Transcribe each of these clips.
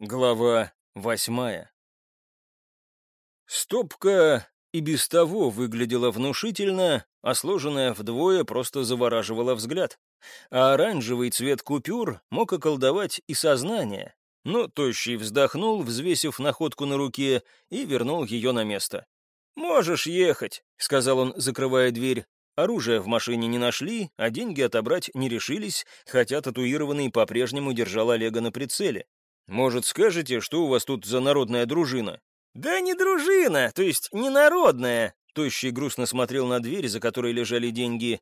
Глава восьмая Стопка и без того выглядела внушительно, а сложенная вдвое просто завораживала взгляд. А оранжевый цвет купюр мог околдовать и сознание. Но Тощий вздохнул, взвесив находку на руке, и вернул ее на место. «Можешь ехать», — сказал он, закрывая дверь. Оружие в машине не нашли, а деньги отобрать не решились, хотя татуированный по-прежнему держал Олега на прицеле. Может, скажете, что у вас тут за народная дружина?» «Да не дружина, то есть не народная!» Тощий грустно смотрел на дверь, за которой лежали деньги.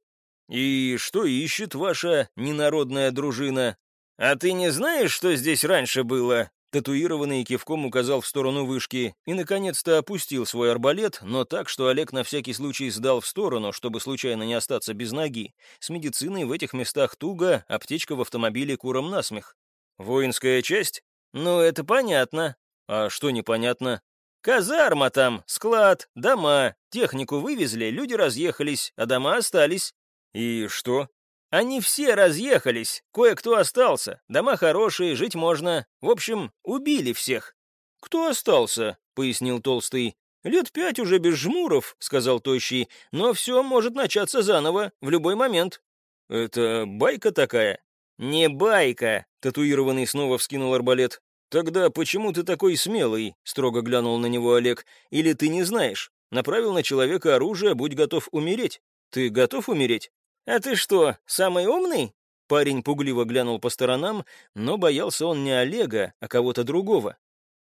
«И что ищет ваша ненародная дружина?» «А ты не знаешь, что здесь раньше было?» Татуированный кивком указал в сторону вышки и, наконец-то, опустил свой арбалет, но так, что Олег на всякий случай сдал в сторону, чтобы случайно не остаться без ноги. С медициной в этих местах туго, аптечка в автомобиле куром насмех. «Воинская часть?» «Ну, это понятно». «А что непонятно?» «Казарма там, склад, дома. Технику вывезли, люди разъехались, а дома остались». «И что?» «Они все разъехались, кое-кто остался. Дома хорошие, жить можно. В общем, убили всех». «Кто остался?» — пояснил Толстый. «Лет пять уже без жмуров», — сказал Тощий, «но все может начаться заново, в любой момент». «Это байка такая?» «Не байка», — татуированный снова вскинул арбалет. «Тогда почему ты такой смелый?» — строго глянул на него Олег. «Или ты не знаешь? Направил на человека оружие, будь готов умереть. Ты готов умереть?» «А ты что, самый умный?» Парень пугливо глянул по сторонам, но боялся он не Олега, а кого-то другого.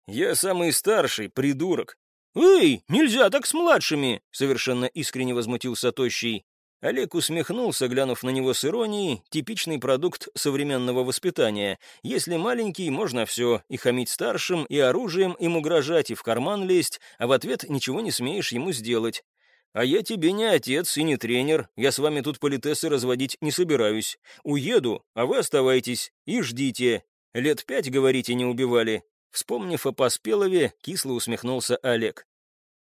«Я самый старший, придурок». «Эй, нельзя так с младшими!» — совершенно искренне возмутился Тощий. Олег усмехнулся, глянув на него с иронией, типичный продукт современного воспитания. Если маленький, можно все, и хамить старшим, и оружием им угрожать, и в карман лезть, а в ответ ничего не смеешь ему сделать. А я тебе не отец и не тренер, я с вами тут политесы разводить не собираюсь. Уеду, а вы оставайтесь и ждите. Лет пять, говорите, не убивали. Вспомнив о Поспелове, кисло усмехнулся Олег.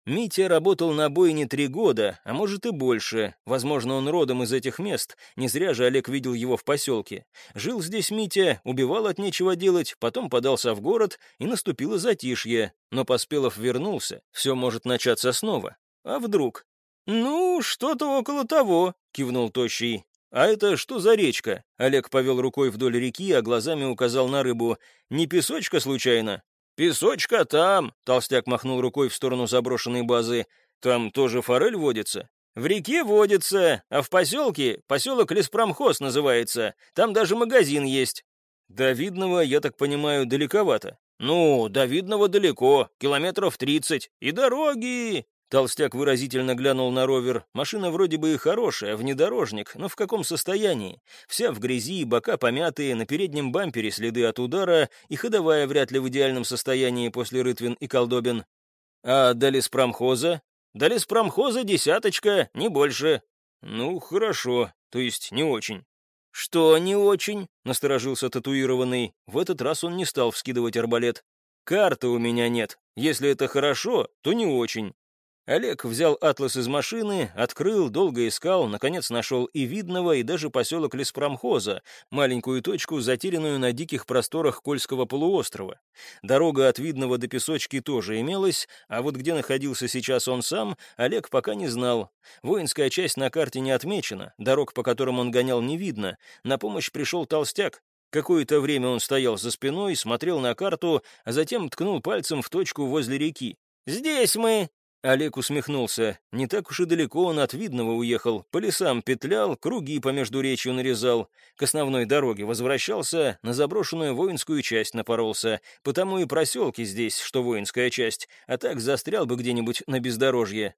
Митя работал на бойне три года, а может и больше. Возможно, он родом из этих мест. Не зря же Олег видел его в поселке. Жил здесь Митя, убивал от нечего делать, потом подался в город, и наступило затишье. Но Поспелов вернулся. Все может начаться снова. А вдруг? «Ну, что-то около того», — кивнул Тощий. «А это что за речка?» Олег повел рукой вдоль реки, а глазами указал на рыбу. «Не песочка, случайно?» «Песочка там!» — толстяк махнул рукой в сторону заброшенной базы. «Там тоже форель водится?» «В реке водится, а в поселке поселок Леспромхоз называется. Там даже магазин есть». «До Видного, я так понимаю, далековато». «Ну, до Видного далеко, километров тридцать. И дороги!» Толстяк выразительно глянул на ровер. Машина вроде бы и хорошая, внедорожник, но в каком состоянии? Вся в грязи, бока помятые, на переднем бампере следы от удара, и ходовая вряд ли в идеальном состоянии после Рытвин и Колдобин. А до леспромхоза? До леспромхоза десяточка, не больше. Ну, хорошо, то есть не очень. «Что не очень?» — насторожился татуированный. В этот раз он не стал вскидывать арбалет. «Карты у меня нет. Если это хорошо, то не очень. Олег взял атлас из машины, открыл, долго искал, наконец нашел и Видного, и даже поселок леспромхоза, маленькую точку, затерянную на диких просторах Кольского полуострова. Дорога от Видного до Песочки тоже имелась, а вот где находился сейчас он сам, Олег пока не знал. Воинская часть на карте не отмечена, дорог, по которым он гонял, не видно. На помощь пришел толстяк. Какое-то время он стоял за спиной, смотрел на карту, а затем ткнул пальцем в точку возле реки. «Здесь мы!» Олег усмехнулся. Не так уж и далеко он от Видного уехал. По лесам петлял, круги по междуречью нарезал. К основной дороге возвращался, на заброшенную воинскую часть напоролся. Потому и проселки здесь, что воинская часть. А так застрял бы где-нибудь на бездорожье.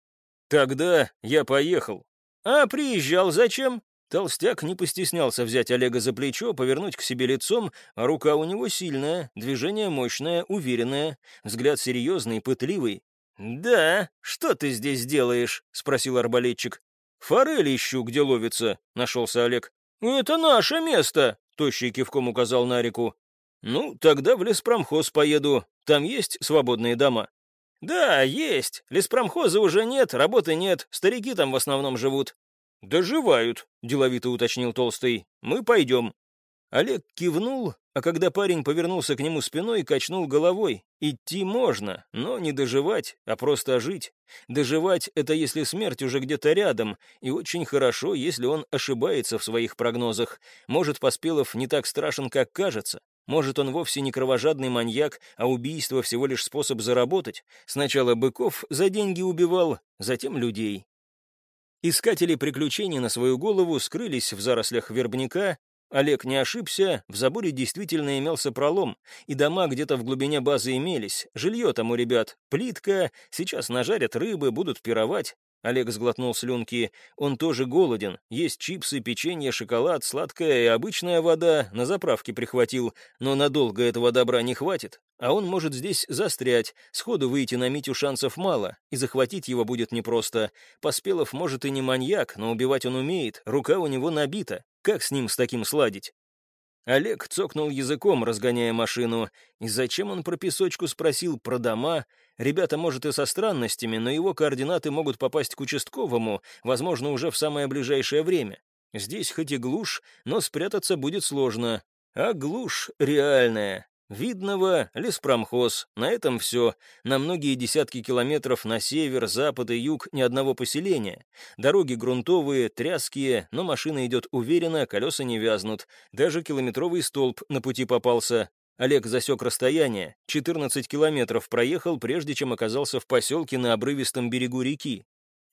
Тогда я поехал. А приезжал зачем? Толстяк не постеснялся взять Олега за плечо, повернуть к себе лицом, а рука у него сильная, движение мощное, уверенное, взгляд серьезный, пытливый. «Да, что ты здесь делаешь?» — спросил арбалетчик. «Форель ищу, где ловится», — нашелся Олег. «Это наше место», — тощий кивком указал на реку. «Ну, тогда в леспромхоз поеду. Там есть свободные дома?» «Да, есть. Леспромхоза уже нет, работы нет, старики там в основном живут». «Доживают», — деловито уточнил Толстый. «Мы пойдем». Олег кивнул, а когда парень повернулся к нему спиной, качнул головой. Идти можно, но не доживать, а просто жить. Доживать — это если смерть уже где-то рядом, и очень хорошо, если он ошибается в своих прогнозах. Может, Поспелов не так страшен, как кажется. Может, он вовсе не кровожадный маньяк, а убийство всего лишь способ заработать. Сначала быков за деньги убивал, затем людей. Искатели приключений на свою голову скрылись в зарослях вербника, Олег не ошибся, в заборе действительно имелся пролом, и дома где-то в глубине базы имелись. Жилье там у ребят, плитка, сейчас нажарят рыбы, будут пировать. Олег сглотнул слюнки. Он тоже голоден. Есть чипсы, печенье, шоколад, сладкая и обычная вода. На заправке прихватил. Но надолго этого добра не хватит. А он может здесь застрять. Сходу выйти на Митю шансов мало. И захватить его будет непросто. Поспелов, может, и не маньяк, но убивать он умеет. Рука у него набита. Как с ним с таким сладить? Олег цокнул языком, разгоняя машину. И зачем он про песочку спросил, про дома? Ребята, может, и со странностями, но его координаты могут попасть к участковому, возможно, уже в самое ближайшее время. Здесь хоть и глушь, но спрятаться будет сложно. А глушь реальная. Видного — леспромхоз. На этом все. На многие десятки километров на север, запад и юг ни одного поселения. Дороги грунтовые, тряские, но машина идет уверенно, колеса не вязнут. Даже километровый столб на пути попался. Олег засек расстояние. 14 километров проехал, прежде чем оказался в поселке на обрывистом берегу реки.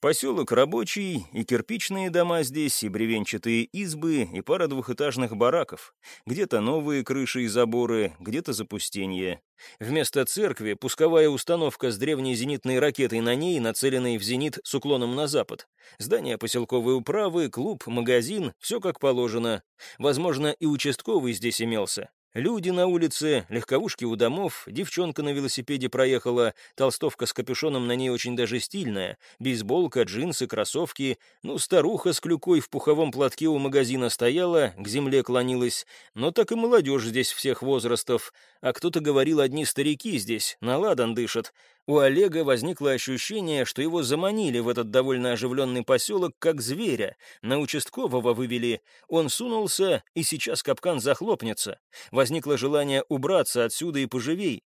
Поселок рабочий, и кирпичные дома здесь, и бревенчатые избы, и пара двухэтажных бараков. Где-то новые крыши и заборы, где-то запустение. Вместо церкви пусковая установка с древней зенитной ракетой на ней, нацеленной в зенит с уклоном на запад. Здание поселковой управы, клуб, магазин — все как положено. Возможно, и участковый здесь имелся. Люди на улице, легковушки у домов, девчонка на велосипеде проехала, толстовка с капюшоном на ней очень даже стильная, бейсболка, джинсы, кроссовки, ну, старуха с клюкой в пуховом платке у магазина стояла, к земле клонилась, но так и молодежь здесь всех возрастов, а кто-то говорил, одни старики здесь, на ладан дышат. У Олега возникло ощущение, что его заманили в этот довольно оживленный поселок как зверя. На участкового вывели. Он сунулся, и сейчас капкан захлопнется. Возникло желание убраться отсюда и поживей.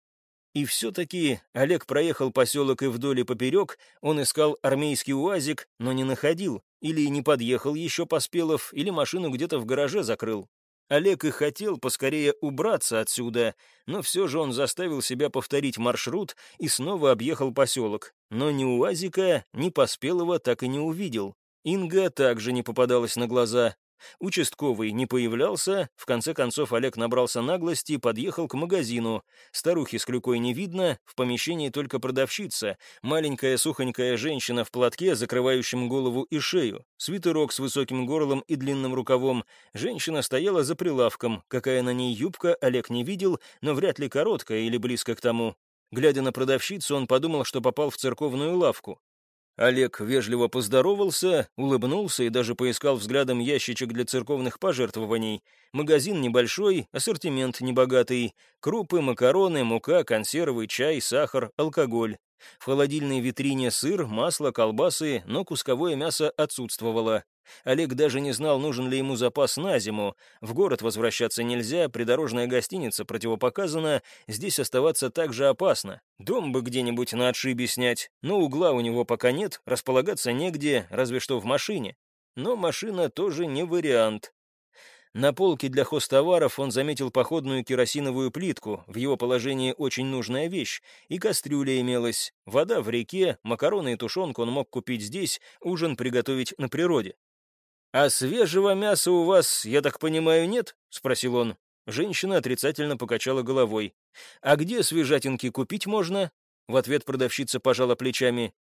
И все-таки Олег проехал поселок и вдоль и поперек, он искал армейский УАЗик, но не находил. Или не подъехал еще Поспелов, или машину где-то в гараже закрыл. Олег и хотел поскорее убраться отсюда, но все же он заставил себя повторить маршрут и снова объехал поселок. Но ни Уазика, ни Поспелого так и не увидел. Инга также не попадалась на глаза. Участковый не появлялся, в конце концов Олег набрался наглости и подъехал к магазину. Старухи с клюкой не видно, в помещении только продавщица, маленькая сухонькая женщина в платке, закрывающем голову и шею, свитерок с высоким горлом и длинным рукавом. Женщина стояла за прилавком, какая на ней юбка, Олег не видел, но вряд ли короткая или близко к тому. Глядя на продавщицу, он подумал, что попал в церковную лавку. Олег вежливо поздоровался, улыбнулся и даже поискал взглядом ящичек для церковных пожертвований. Магазин небольшой, ассортимент небогатый. Крупы, макароны, мука, консервы, чай, сахар, алкоголь. В холодильной витрине сыр, масло, колбасы, но кусковое мясо отсутствовало. Олег даже не знал, нужен ли ему запас на зиму. В город возвращаться нельзя, придорожная гостиница противопоказана, здесь оставаться также опасно. Дом бы где-нибудь на отшибе снять, но угла у него пока нет, располагаться негде, разве что в машине. Но машина тоже не вариант. На полке для хозтоваров он заметил походную керосиновую плитку, в его положении очень нужная вещь, и кастрюля имелась. Вода в реке, макароны и тушенку он мог купить здесь, ужин приготовить на природе. «А свежего мяса у вас, я так понимаю, нет?» — спросил он. Женщина отрицательно покачала головой. «А где свежатинки купить можно?» В ответ продавщица пожала плечами.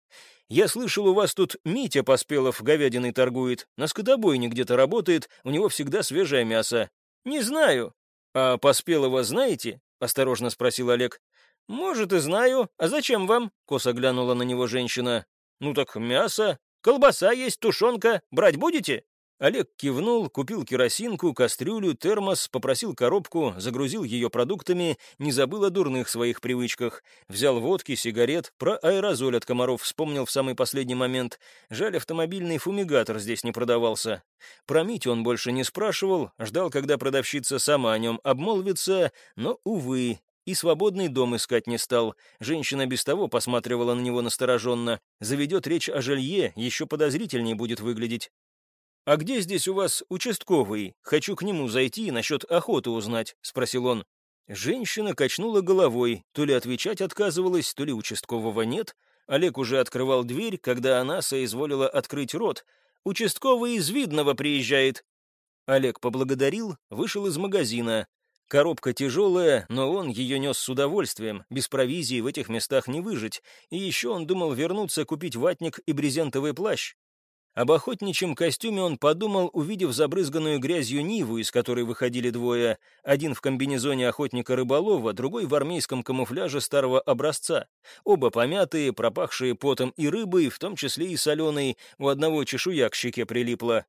«Я слышал, у вас тут Митя Поспелов говядиной торгует. На скотобойне где-то работает, у него всегда свежее мясо». «Не знаю». «А Поспелова знаете?» — осторожно спросил Олег. «Может, и знаю. А зачем вам?» — косо глянула на него женщина. «Ну так мясо. Колбаса есть, тушенка. Брать будете?» Олег кивнул, купил керосинку, кастрюлю, термос, попросил коробку, загрузил ее продуктами, не забыл о дурных своих привычках. Взял водки, сигарет, про аэрозоль от комаров вспомнил в самый последний момент. Жаль, автомобильный фумигатор здесь не продавался. Про Митю он больше не спрашивал, ждал, когда продавщица сама о нем обмолвится, но, увы, и свободный дом искать не стал. Женщина без того посматривала на него настороженно. Заведет речь о жилье, еще подозрительнее будет выглядеть. «А где здесь у вас участковый? Хочу к нему зайти и насчет охоты узнать», — спросил он. Женщина качнула головой, то ли отвечать отказывалась, то ли участкового нет. Олег уже открывал дверь, когда она соизволила открыть рот. «Участковый из Видного приезжает». Олег поблагодарил, вышел из магазина. Коробка тяжелая, но он ее нес с удовольствием, без провизии в этих местах не выжить, и еще он думал вернуться купить ватник и брезентовый плащ. Об охотничьем костюме он подумал, увидев забрызганную грязью Ниву, из которой выходили двое, один в комбинезоне охотника-рыболова, другой в армейском камуфляже старого образца. Оба помятые, пропахшие потом и рыбой, в том числе и соленой, у одного чешуя к щеке прилипла.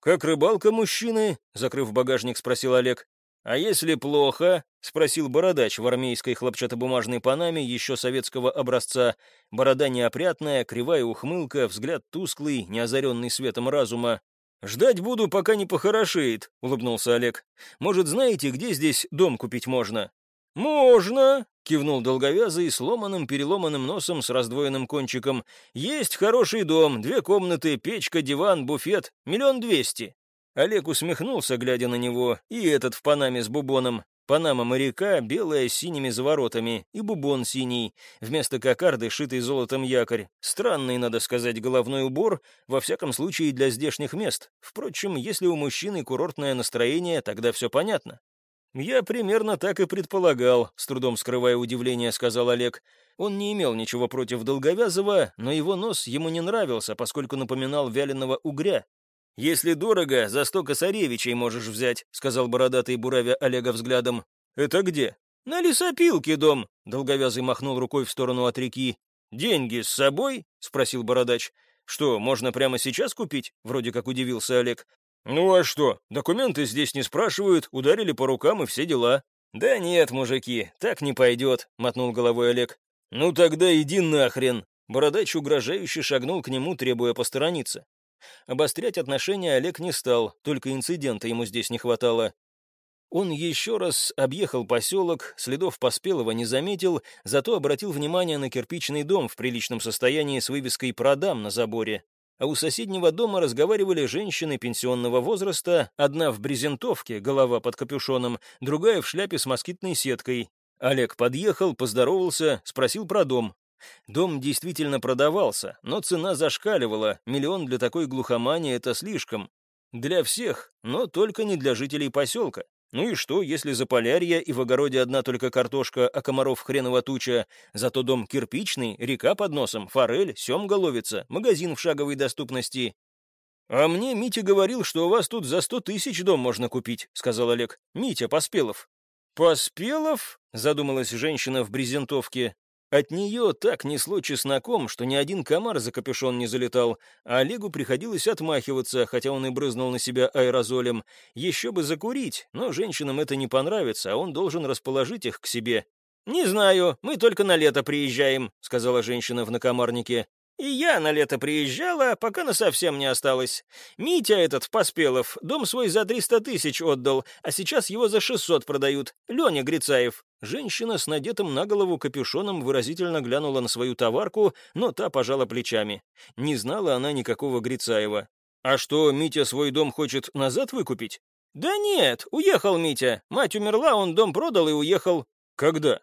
«Как рыбалка мужчины?» — закрыв багажник, спросил Олег. «А если плохо?» — спросил бородач в армейской хлопчатобумажной панаме еще советского образца. Борода неопрятная, кривая ухмылка, взгляд тусклый, неозаренный светом разума. «Ждать буду, пока не похорошеет», — улыбнулся Олег. «Может, знаете, где здесь дом купить можно?» «Можно», — кивнул долговязый, сломанным переломанным носом с раздвоенным кончиком. «Есть хороший дом, две комнаты, печка, диван, буфет, миллион двести». Олег усмехнулся, глядя на него, и этот в панаме с бубоном. Панама моряка, белая с синими заворотами, и бубон синий, вместо кокарды шитый золотом якорь. Странный, надо сказать, головной убор, во всяком случае для здешних мест. Впрочем, если у мужчины курортное настроение, тогда все понятно. «Я примерно так и предполагал», — с трудом скрывая удивление, сказал Олег. Он не имел ничего против Долговязова, но его нос ему не нравился, поскольку напоминал вяленого угря. «Если дорого, за сто косаревичей можешь взять», — сказал бородатый буравя Олега взглядом. «Это где?» «На лесопилке дом», — долговязый махнул рукой в сторону от реки. «Деньги с собой?» — спросил бородач. «Что, можно прямо сейчас купить?» — вроде как удивился Олег. «Ну а что, документы здесь не спрашивают, ударили по рукам и все дела». «Да нет, мужики, так не пойдет», — мотнул головой Олег. «Ну тогда иди нахрен!» Бородач угрожающе шагнул к нему, требуя посторониться. Обострять отношения Олег не стал, только инцидента ему здесь не хватало. Он еще раз объехал поселок, следов Поспелого не заметил, зато обратил внимание на кирпичный дом в приличном состоянии с вывеской «Продам» на заборе. А у соседнего дома разговаривали женщины пенсионного возраста, одна в брезентовке, голова под капюшоном, другая в шляпе с москитной сеткой. Олег подъехал, поздоровался, спросил про дом. Дом действительно продавался, но цена зашкаливала, миллион для такой глухомани — это слишком. Для всех, но только не для жителей поселка. Ну и что, если за полярья и в огороде одна только картошка, а комаров хреново туча, зато дом кирпичный, река под носом, форель, семга ловится, магазин в шаговой доступности. «А мне Митя говорил, что у вас тут за сто тысяч дом можно купить», — сказал Олег. «Митя Поспелов». «Поспелов?» — задумалась женщина в брезентовке. От нее так несло чесноком, что ни один комар за капюшон не залетал, а Олегу приходилось отмахиваться, хотя он и брызнул на себя аэрозолем. Еще бы закурить, но женщинам это не понравится, а он должен расположить их к себе. «Не знаю, мы только на лето приезжаем», — сказала женщина в накомарнике. И я на лето приезжала, пока на совсем не осталось. Митя этот, Поспелов, дом свой за 300 тысяч отдал, а сейчас его за 600 продают. Леня Грицаев. Женщина с надетым на голову капюшоном выразительно глянула на свою товарку, но та пожала плечами. Не знала она никакого Грицаева. «А что, Митя свой дом хочет назад выкупить?» «Да нет, уехал Митя. Мать умерла, он дом продал и уехал». «Когда?»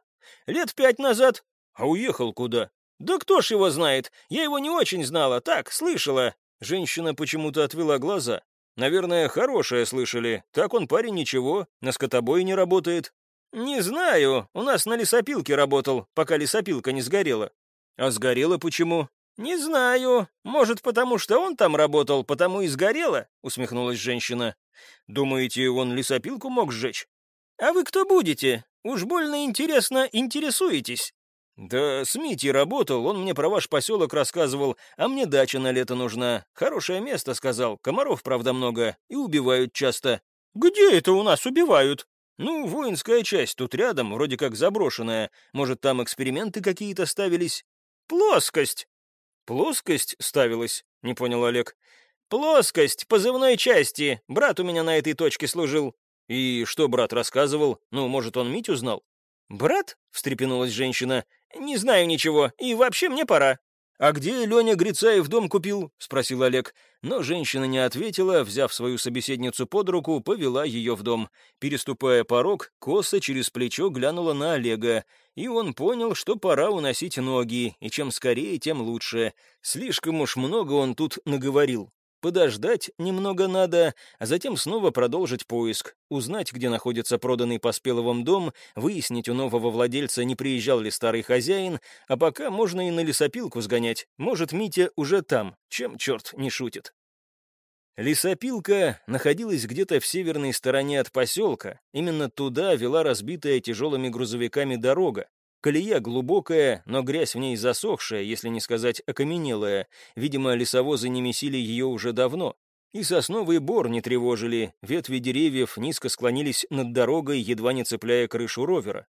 «Лет пять назад». «А уехал куда?» «Да кто ж его знает? Я его не очень знала, так, слышала». Женщина почему-то отвела глаза. «Наверное, хорошее слышали. Так он парень ничего, на скотобой не работает». «Не знаю. У нас на лесопилке работал, пока лесопилка не сгорела». «А сгорела почему?» «Не знаю. Может, потому что он там работал, потому и сгорела?» — усмехнулась женщина. «Думаете, он лесопилку мог сжечь?» «А вы кто будете? Уж больно интересно интересуетесь». «Да с Митей работал, он мне про ваш поселок рассказывал, а мне дача на лето нужна. Хорошее место, — сказал, — комаров, правда, много, и убивают часто». «Где это у нас убивают?» «Ну, воинская часть тут рядом, вроде как заброшенная. Может, там эксперименты какие-то ставились?» «Плоскость!» «Плоскость ставилась?» — не понял Олег. «Плоскость позывной части. Брат у меня на этой точке служил». «И что брат рассказывал? Ну, может, он Митю знал?» «Брат?» — встрепенулась женщина. «Не знаю ничего, и вообще мне пора». «А где Леня Грицаев дом купил?» — спросил Олег. Но женщина не ответила, взяв свою собеседницу под руку, повела ее в дом. Переступая порог, коса через плечо глянула на Олега, и он понял, что пора уносить ноги, и чем скорее, тем лучше. Слишком уж много он тут наговорил. Подождать немного надо, а затем снова продолжить поиск, узнать, где находится проданный Поспеловым дом, выяснить у нового владельца, не приезжал ли старый хозяин, а пока можно и на лесопилку сгонять. Может, Митя уже там, чем черт не шутит. Лесопилка находилась где-то в северной стороне от поселка. Именно туда вела разбитая тяжелыми грузовиками дорога. Колея глубокая, но грязь в ней засохшая, если не сказать окаменелая. Видимо, лесовозы не месили ее уже давно. И сосновый бор не тревожили, ветви деревьев низко склонились над дорогой, едва не цепляя крышу ровера.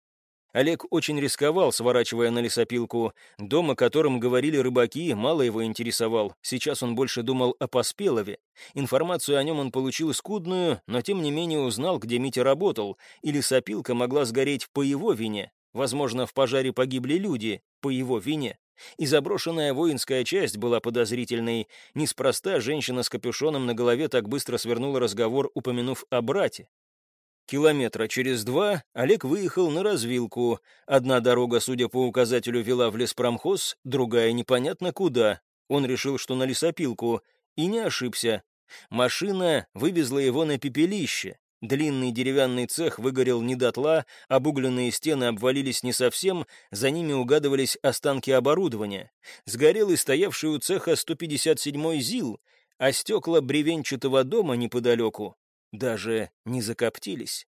Олег очень рисковал, сворачивая на лесопилку. Дом, о котором говорили рыбаки, мало его интересовал. Сейчас он больше думал о Поспелове. Информацию о нем он получил скудную, но тем не менее узнал, где Митя работал, и лесопилка могла сгореть по его вине. Возможно, в пожаре погибли люди по его вине. И заброшенная воинская часть была подозрительной. Неспроста женщина с капюшоном на голове так быстро свернула разговор, упомянув о брате. Километра через два Олег выехал на развилку. Одна дорога, судя по указателю, вела в леспромхоз, другая непонятно куда. Он решил, что на лесопилку, и не ошибся. Машина вывезла его на пепелище. Длинный деревянный цех выгорел не дотла, обугленные стены обвалились не совсем, за ними угадывались останки оборудования. Сгорел и стоявший у цеха 157-й ЗИЛ, а стекла бревенчатого дома неподалеку даже не закоптились.